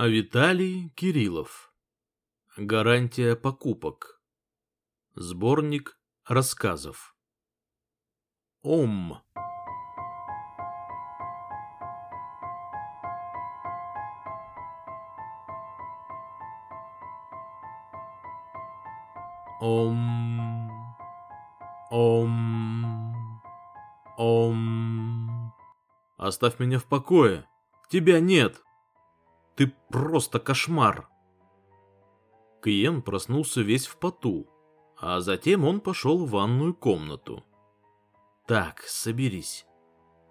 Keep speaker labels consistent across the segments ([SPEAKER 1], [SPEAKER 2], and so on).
[SPEAKER 1] А Виталий Кириллов. Гарантия покупок. Сборник рассказов. Ом. Ом. Ом. Ом. Оставь меня в покое. Тебя нет. Ты просто кошмар. Киен проснулся весь в поту, а затем он пошел в ванную комнату. Так, соберись.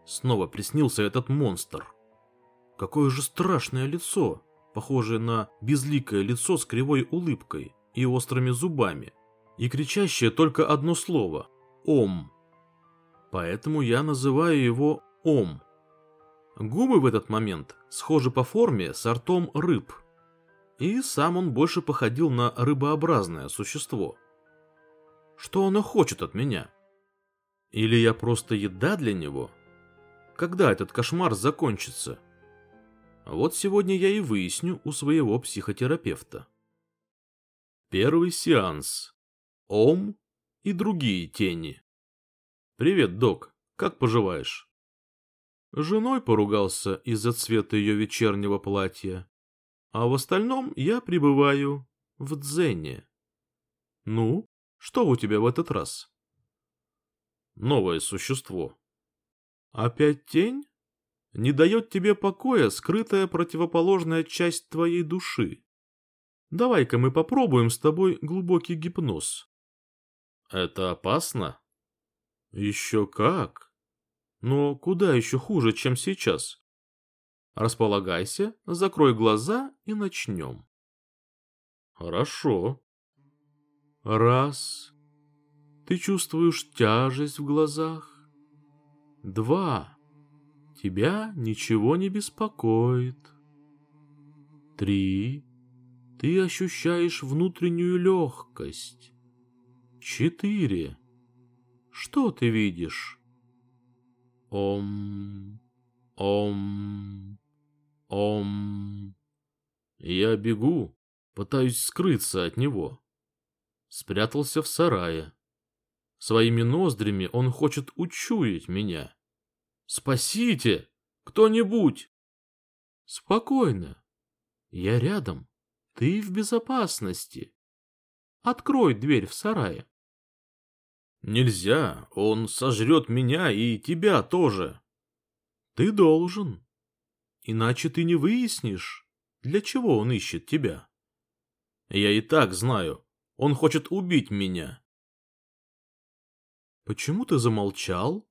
[SPEAKER 1] Снова приснился этот монстр. Какое же страшное лицо, похожее на безликое лицо с кривой улыбкой и острыми зубами, и кричащее только одно слово — «Ом». Поэтому я называю его Ом. Губы в этот момент схожи по форме с ртом рыб. И сам он больше походил на рыбообразное существо. Что оно хочет от меня? Или я просто еда для него? Когда этот кошмар закончится? Вот сегодня я и выясню у своего психотерапевта. Первый сеанс. Ом и другие тени. Привет, док. Как поживаешь? Женой поругался из-за цвета ее вечернего платья. А в остальном я пребываю в дзене. Ну, что у тебя в этот раз? Новое существо. Опять тень? Не дает тебе покоя скрытая противоположная часть твоей души. Давай-ка мы попробуем с тобой глубокий гипноз. Это опасно? Еще как. Но куда еще хуже, чем сейчас? Располагайся, закрой глаза и начнем. Хорошо. Раз. Ты чувствуешь тяжесть в глазах. Два. Тебя ничего не беспокоит. Три. Ты ощущаешь внутреннюю легкость. Четыре. Что ты видишь? Ом, ом, ом. Я бегу, пытаюсь скрыться от него. Спрятался в сарае. Своими ноздрями он хочет учуять меня. Спасите! Кто-нибудь! Спокойно. Я рядом. Ты в безопасности. Открой дверь в сарае. Нельзя, он сожрет меня и тебя тоже. Ты должен. Иначе ты не выяснишь, для чего он ищет тебя. Я и так знаю, он хочет убить меня. Почему ты замолчал?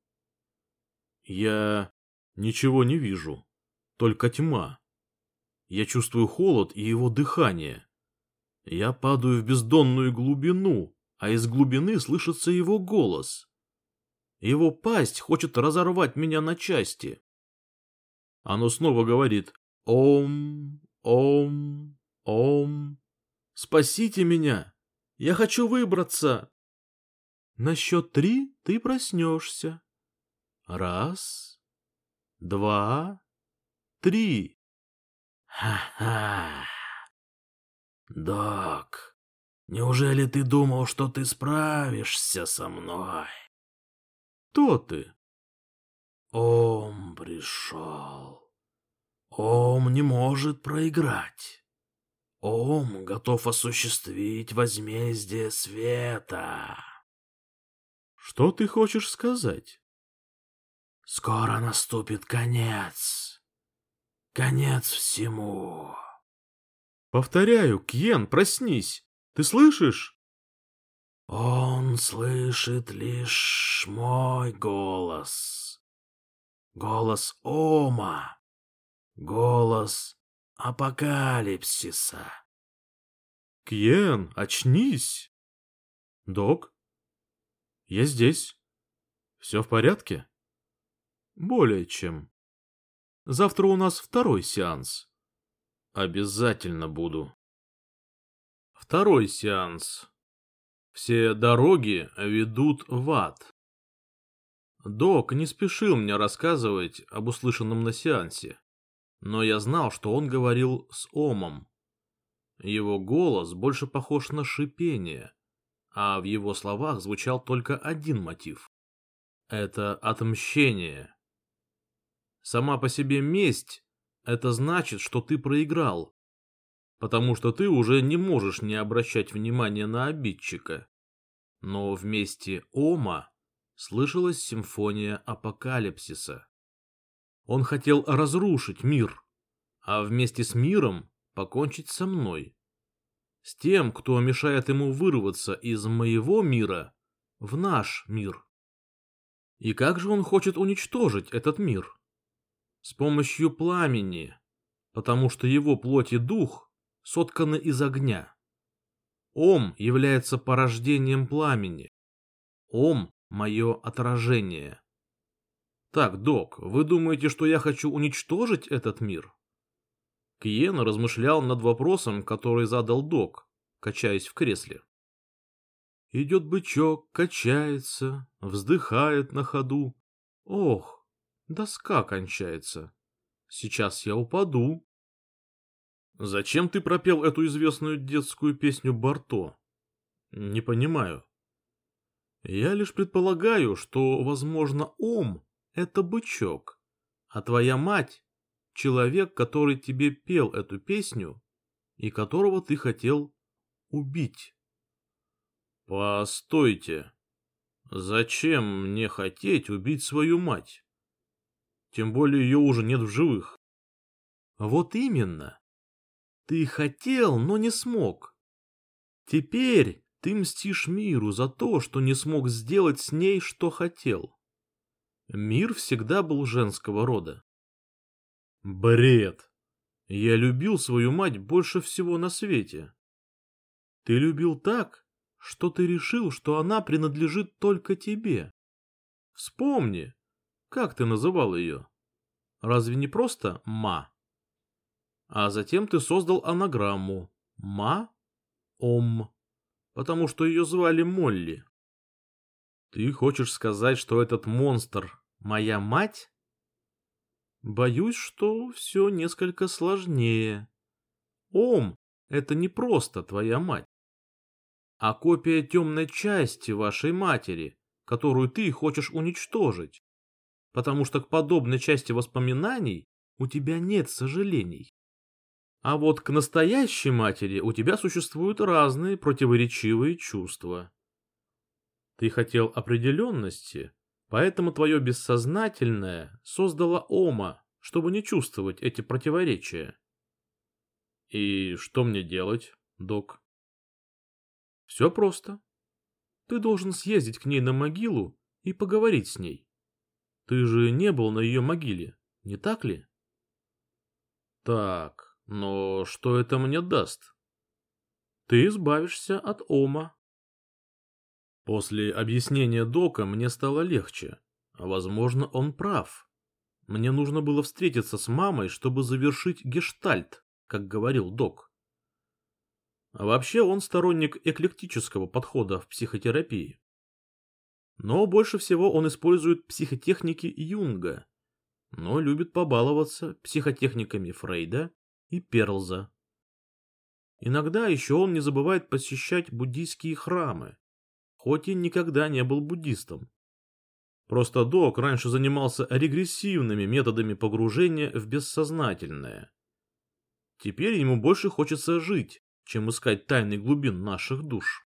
[SPEAKER 1] Я ничего не вижу, только тьма. Я чувствую холод и его дыхание. Я падаю в бездонную глубину, а из глубины слышится его голос. Его пасть хочет разорвать меня на части. Оно снова говорит «Ом, ом, ом, спасите меня, я хочу выбраться». На счет три ты проснешься. Раз, два, три.
[SPEAKER 2] Ха-ха. Док, Неужели ты думал, что ты справишься со мной?
[SPEAKER 1] Кто ты?
[SPEAKER 2] Ом пришел. Ом не может проиграть. Ом готов осуществить возмездие света.
[SPEAKER 1] Что ты хочешь сказать?
[SPEAKER 2] Скоро наступит конец. Конец всему.
[SPEAKER 1] Повторяю, Кьен, проснись. Ты слышишь?
[SPEAKER 2] Он слышит лишь мой голос. Голос Ома. Голос апокалипсиса.
[SPEAKER 1] Кьен, очнись. Док? Я здесь. Все в порядке? Более чем. Завтра у нас второй сеанс. Обязательно буду. Второй сеанс. Все дороги ведут в ад. Док не спешил мне рассказывать об услышанном на сеансе. но я знал, что он говорил с Омом. Его голос больше похож на шипение, а в его словах звучал только один мотив. Это отмщение. Сама по себе месть — это значит, что ты проиграл, потому что ты уже не можешь не обращать внимания на обидчика. Но вместе Ома слышалась симфония апокалипсиса. Он хотел разрушить мир, а вместе с миром покончить со мной. С тем, кто мешает ему вырваться из моего мира в наш мир. И как же он хочет уничтожить этот мир? С помощью пламени, потому что его плоть и дух сотканы из огня. Ом является порождением пламени. Ом — мое отражение. Так, док, вы думаете, что я хочу уничтожить этот мир? Киен размышлял над вопросом, который задал док, качаясь в кресле. Идет бычок, качается, вздыхает на ходу. Ох, доска кончается. Сейчас я упаду. Зачем ты пропел эту известную детскую песню Барто? Не понимаю. Я лишь предполагаю, что, возможно, Ом — это бычок, а твоя мать — человек, который тебе пел эту песню и которого ты хотел убить. Постойте. Зачем мне хотеть убить свою мать? Тем более ее уже нет в живых. Вот именно. Ты хотел, но не смог. Теперь ты мстишь миру за то, что не смог сделать с ней, что хотел. Мир всегда был женского рода. Бред. Я любил свою мать больше всего на свете. Ты любил так, что ты решил, что она принадлежит только тебе. Вспомни, как ты называл ее. Разве не просто «ма»? А затем ты создал анаграмму «ма-ом», потому что ее звали Молли. Ты хочешь сказать, что этот монстр — моя мать? Боюсь, что все несколько сложнее. Ом — это не просто твоя мать, а копия темной части вашей матери, которую ты хочешь уничтожить, потому что к подобной части воспоминаний у тебя нет сожалений. А вот к настоящей матери у тебя существуют разные противоречивые чувства. Ты хотел определенности, поэтому твое бессознательное создало Ома, чтобы не чувствовать эти противоречия. И что мне делать, док? Все просто. Ты должен съездить к ней на могилу и поговорить с ней. Ты же не был на ее могиле, не так ли? Так, но что это мне даст? Ты избавишься от Ома. После объяснения Дока мне стало легче. Возможно, он прав. Мне нужно было встретиться с мамой, чтобы завершить гештальт, как говорил Док. вообще он сторонник эклектического подхода в психотерапии. Но больше всего он использует психотехники Юнга, но любит побаловаться психотехниками Фрейда и Перлза. Иногда еще он не забывает посещать буддийские храмы, хоть и никогда не был буддистом. Просто док раньше занимался регрессивными методами погружения в бессознательное. Теперь ему больше хочется жить, чем искать тайны глубин наших душ.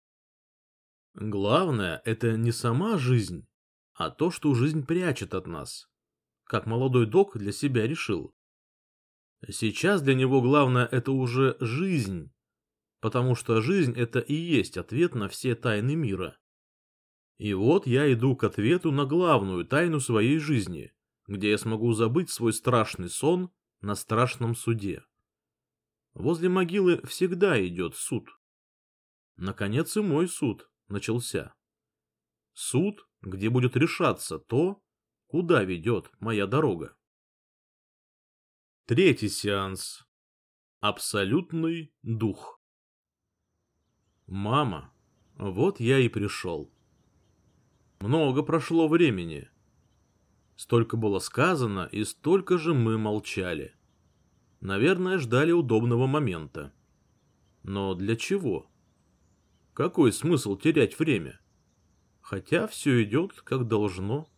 [SPEAKER 1] Главное – это не сама жизнь, а то, что жизнь прячет от нас, как молодой док для себя решил. Сейчас для него главное это уже жизнь, потому что жизнь это и есть ответ на все тайны мира. И вот я иду к ответу на главную тайну своей жизни, где я смогу забыть свой страшный сон на страшном суде. Возле могилы всегда идет суд. Наконец и мой суд начался. Суд, где будет решаться то, куда ведет моя дорога. Третий сеанс. Абсолютный дух. Мама, вот я и пришел. Много прошло времени. Столько было сказано, и столько же мы молчали. Наверное, ждали удобного момента. Но для чего? Какой смысл терять время? Хотя все идет, как должно.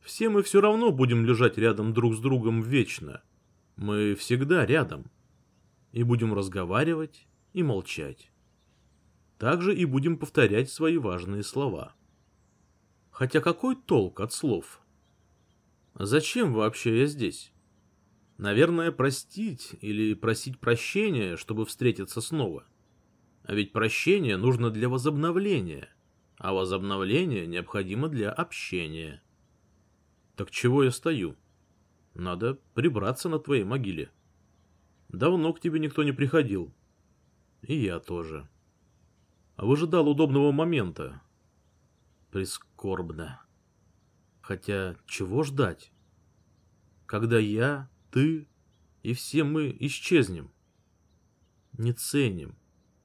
[SPEAKER 1] Все мы все равно будем лежать рядом друг с другом вечно. Мы всегда рядом. И будем разговаривать и молчать. Также и будем повторять свои важные слова. Хотя какой толк от слов? Зачем вообще я здесь? Наверное, простить или просить прощения, чтобы встретиться снова. А ведь прощение нужно для возобновления, а возобновление необходимо для общения. Так чего я стою? Надо прибраться на твоей могиле. Давно к тебе никто не приходил. И я тоже. А выжидал удобного момента. Прискорбно. Хотя чего ждать? Когда я, ты и все мы исчезнем. Не ценим,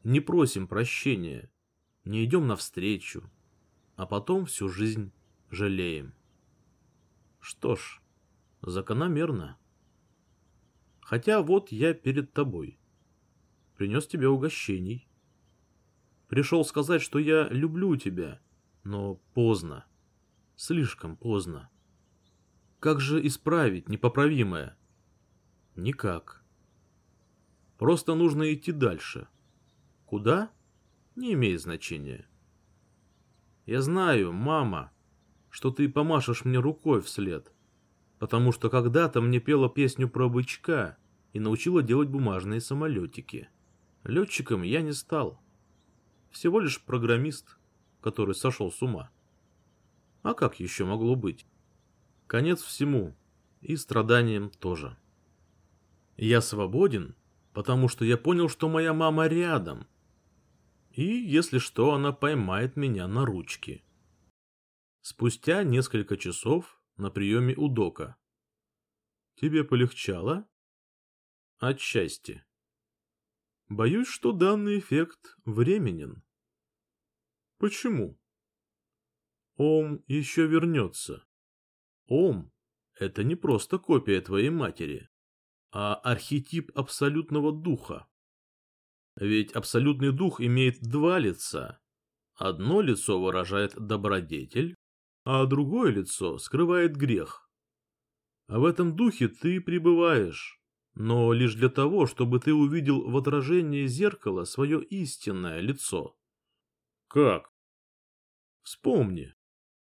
[SPEAKER 1] не просим прощения, не идем навстречу, а потом всю жизнь жалеем. Что ж, закономерно. Хотя вот я перед тобой. Принес тебе угощений. Пришел сказать, что я люблю тебя, но поздно. Слишком поздно. Как же исправить непоправимое? Никак. Просто нужно идти дальше. Куда? Не имеет значения. Я знаю, мама, что ты помашешь мне рукой вслед, потому что когда-то мне пела песню про бычка и научила делать бумажные самолетики. Летчиком я не стал. Всего лишь программист, который сошел с ума. А как еще могло быть? Конец всему, и страданиям тоже. Я свободен, потому что я понял, что моя мама рядом. И, если что, она поймает меня на ручки. Спустя несколько часов на приеме у Дока. Тебе полегчало? Отчасти. Боюсь, что данный эффект временен. Почему? Ом еще вернется. Ом — это не просто копия твоей матери, а архетип абсолютного духа. Ведь абсолютный дух имеет два лица. Одно лицо выражает добродетель, а другое лицо скрывает грех. А в этом духе ты пребываешь, но лишь для того, чтобы ты увидел в отражении зеркала свое истинное лицо. Как? Вспомни,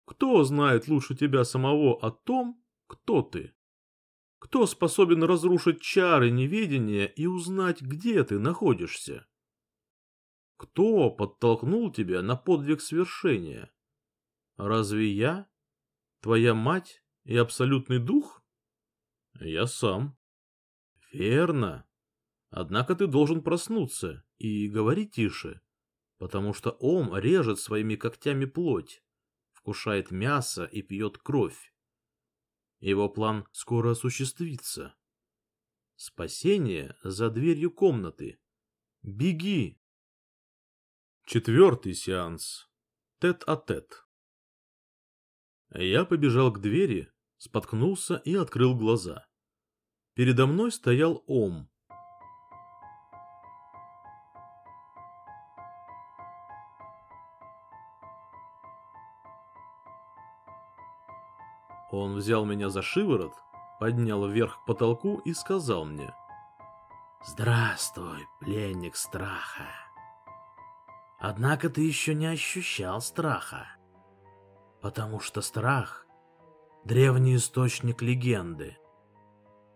[SPEAKER 1] кто знает лучше тебя самого о том, кто ты? Кто способен разрушить чары неведения и узнать, где ты находишься? Кто подтолкнул тебя на подвиг свершения? Разве я? Твоя мать и абсолютный дух? Я сам. Верно. Однако ты должен проснуться и говори тише, потому что Ом режет своими когтями плоть вкушает мясо и пьет кровь. Его план скоро осуществится. Спасение за дверью комнаты. Беги! Четвертый сеанс. Тет-а-тет. -тет. Я побежал к двери, споткнулся и открыл глаза. Передо мной стоял Ом, Он взял меня за шиворот, поднял вверх к потолку и сказал мне.
[SPEAKER 2] «Здравствуй, пленник страха. Однако ты еще не ощущал страха, потому что страх — древний источник легенды.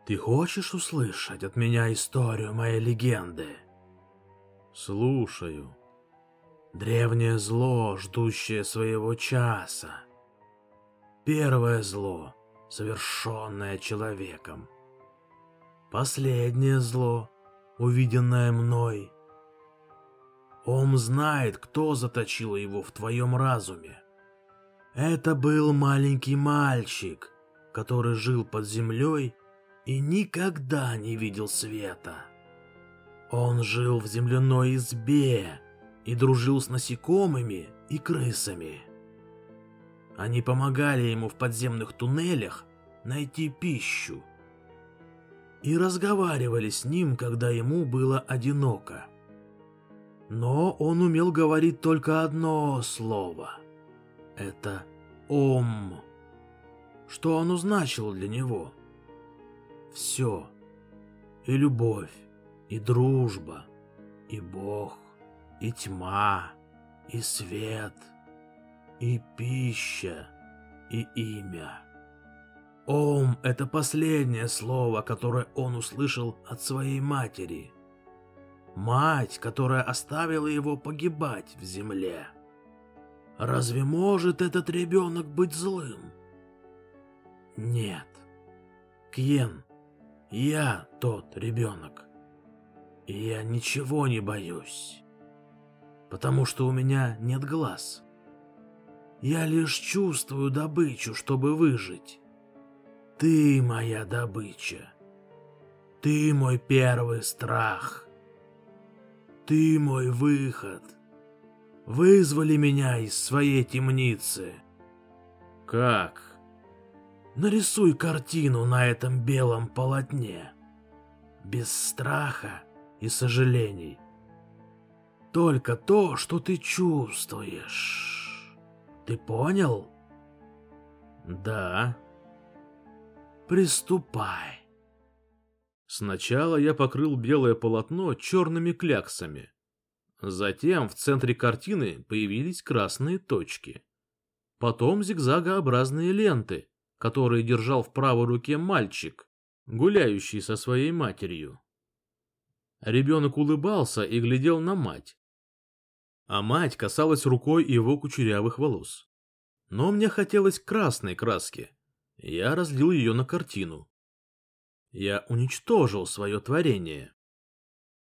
[SPEAKER 2] Ты хочешь услышать от меня историю моей легенды?»
[SPEAKER 1] «Слушаю»,
[SPEAKER 2] древнее зло, ждущее своего часа. Первое зло, совершенное человеком. Последнее зло, увиденное мной. Ом знает, кто заточил его в твоем разуме. Это был маленький мальчик, который жил под землей и никогда не видел света. Он жил в земляной избе и дружил с насекомыми и крысами. Они помогали ему в подземных туннелях найти пищу. и разговаривали с ним, когда ему было одиноко. Но он умел говорить только одно слово. Это «Ом». Что оно значило для него? Все. И любовь, и дружба, и Бог, и тьма, и свет, и пища, и имя. Ом — это последнее слово, которое он услышал от своей матери. Мать, которая оставила его погибать в земле. Разве может этот ребенок быть злым? Нет. Кьен, я тот ребенок. И я ничего не боюсь. Потому что у меня нет глаз. Я лишь чувствую добычу, чтобы выжить. Ты моя добыча. Ты мой первый страх. Ты мой выход. Вызвали меня из своей темницы.
[SPEAKER 1] Как?
[SPEAKER 2] Нарисуй картину на этом белом полотне. Без страха и сожалений. Только то, что ты чувствуешь. Ты понял?
[SPEAKER 1] Да.
[SPEAKER 2] Приступай.
[SPEAKER 1] Сначала я покрыл белое полотно черными кляксами. Затем в центре картины появились красные точки. Потом зигзагообразные ленты, которые держал в правой руке мальчик, гуляющий со своей матерью. Ребенок улыбался и глядел на мать. А мать касалась рукой его кучерявых волос. Но мне хотелось красной краски, я разлил ее на картину. Я уничтожил свое творение.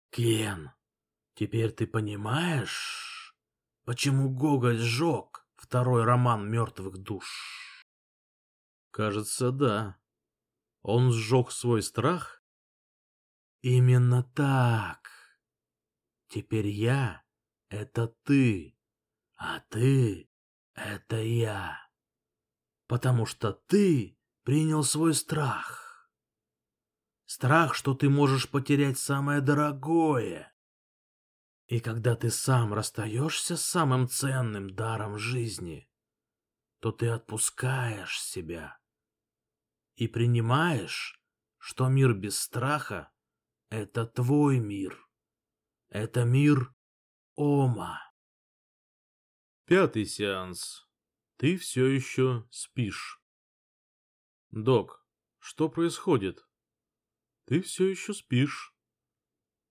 [SPEAKER 2] Кен, теперь ты понимаешь, почему Гоголь сжег второй роман мертвых душ?
[SPEAKER 1] Кажется, да. Он сжег свой страх?
[SPEAKER 2] Именно так. Теперь я — это ты, а ты — это я потому что ты принял свой страх. Страх, что ты можешь потерять самое дорогое. И когда ты сам расстаешься с самым ценным даром жизни, то ты отпускаешь себя и принимаешь, что мир без страха — это твой мир. Это мир Ома.
[SPEAKER 1] Пятый сеанс. Ты все еще спишь. Док, что происходит? Ты все еще спишь.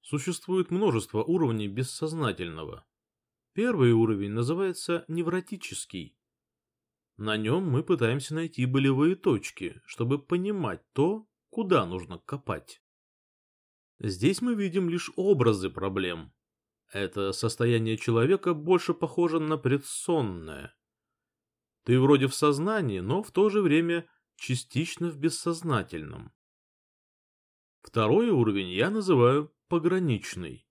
[SPEAKER 1] Существует множество уровней бессознательного. Первый уровень называется невротический. На нем мы пытаемся найти болевые точки, чтобы понимать то, куда нужно копать. Здесь мы видим лишь образы проблем. Это состояние человека больше похоже на предсонное. Ты вроде в сознании, но в то же время частично в бессознательном. Второй уровень я называю пограничный.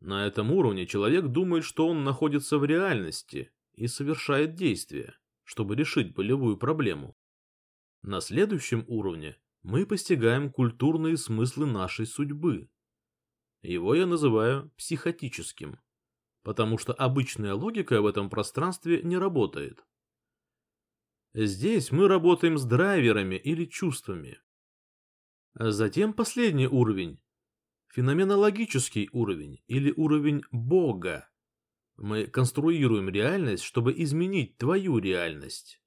[SPEAKER 1] На этом уровне человек думает, что он находится в реальности и совершает действия, чтобы решить болевую проблему. На следующем уровне мы постигаем культурные смыслы нашей судьбы. Его я называю психотическим, потому что обычная логика в этом пространстве не работает. Здесь мы работаем с драйверами или чувствами. Затем последний уровень. Феноменологический уровень или уровень Бога. Мы конструируем реальность, чтобы изменить твою реальность.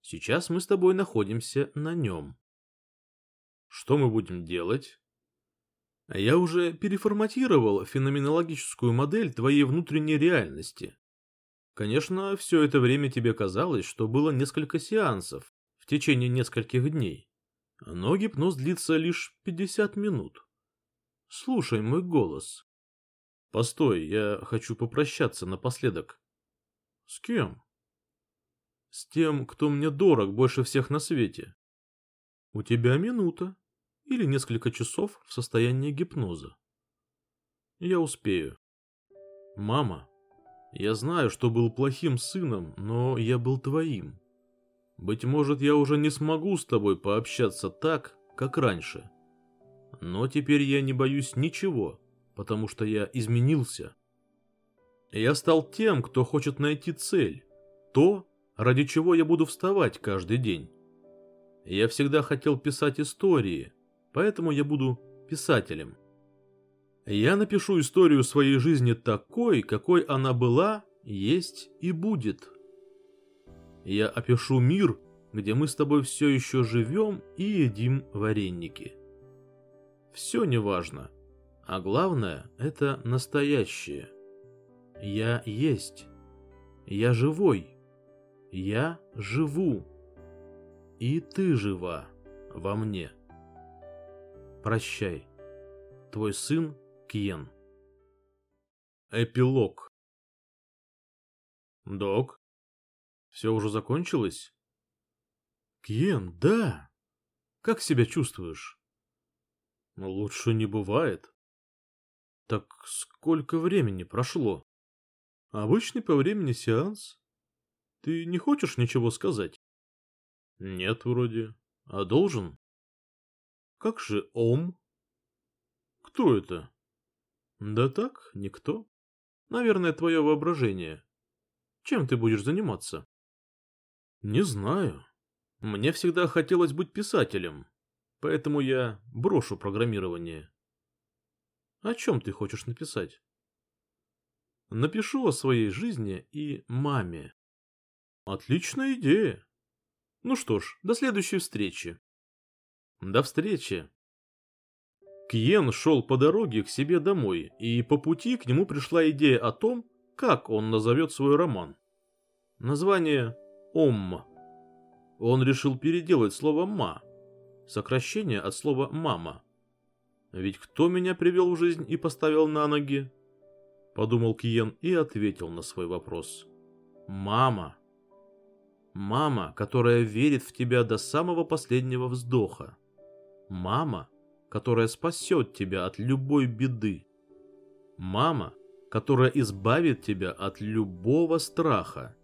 [SPEAKER 1] Сейчас мы с тобой находимся на нем. Что мы будем делать? Я уже переформатировал феноменологическую модель твоей внутренней реальности. Конечно, все это время тебе казалось, что было несколько сеансов в течение нескольких дней. Но гипноз длится лишь 50 минут. Слушай мой голос. Постой, я хочу попрощаться напоследок. С кем? С тем, кто мне дорог больше всех на свете. У тебя минута или несколько часов в состоянии гипноза. Я успею. Мама, я знаю, что был плохим сыном, но я был твоим. Быть может, я уже не смогу с тобой пообщаться так, как раньше. Но теперь я не боюсь ничего, потому что я изменился. Я стал тем, кто хочет найти цель, то, ради чего я буду вставать каждый день. Я всегда хотел писать истории, поэтому я буду писателем. Я напишу историю своей жизни такой, какой она была, есть и будет. Я опишу мир, где мы с тобой все еще живем и едим вареники. Все неважно, а главное – это настоящее. Я есть. Я живой. Я живу. И ты жива во мне. Прощай. Твой сын Кьен. Эпилог. Док, все уже закончилось? Кьен, да. Как себя чувствуешь? Лучше не бывает. Так сколько времени прошло? Обычный по времени сеанс. Ты не хочешь ничего сказать? Нет, вроде. А должен? Как же Ом? Кто это? Да так, никто. Наверное, твое воображение. Чем ты будешь заниматься? Не знаю. Мне всегда хотелось быть писателем, поэтому я брошу программирование. О чем ты хочешь написать? Напишу о своей жизни и маме. Отличная идея. Ну что ж, до следующей встречи. До встречи. Киен шел по дороге к себе домой, и по пути к нему пришла идея о том, как он назовет свой роман. Название «Омма». Он решил переделать слово «ма», сокращение от слова «мама». Ведь кто меня привел в жизнь и поставил на ноги? Подумал Киен и ответил на свой вопрос. Мама. Мама, которая верит в тебя до самого последнего вздоха. Мама, которая спасет тебя от любой беды. Мама, которая избавит тебя от любого страха.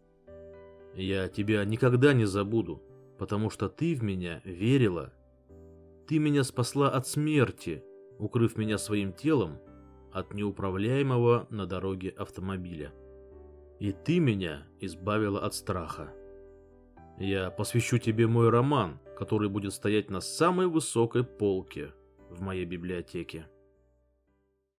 [SPEAKER 1] Я тебя никогда не забуду, потому что ты в меня верила. Ты меня спасла от смерти, укрыв меня своим телом от неуправляемого на дороге автомобиля. И ты меня избавила от страха. Я посвящу тебе мой роман, который будет стоять на самой высокой полке в моей библиотеке.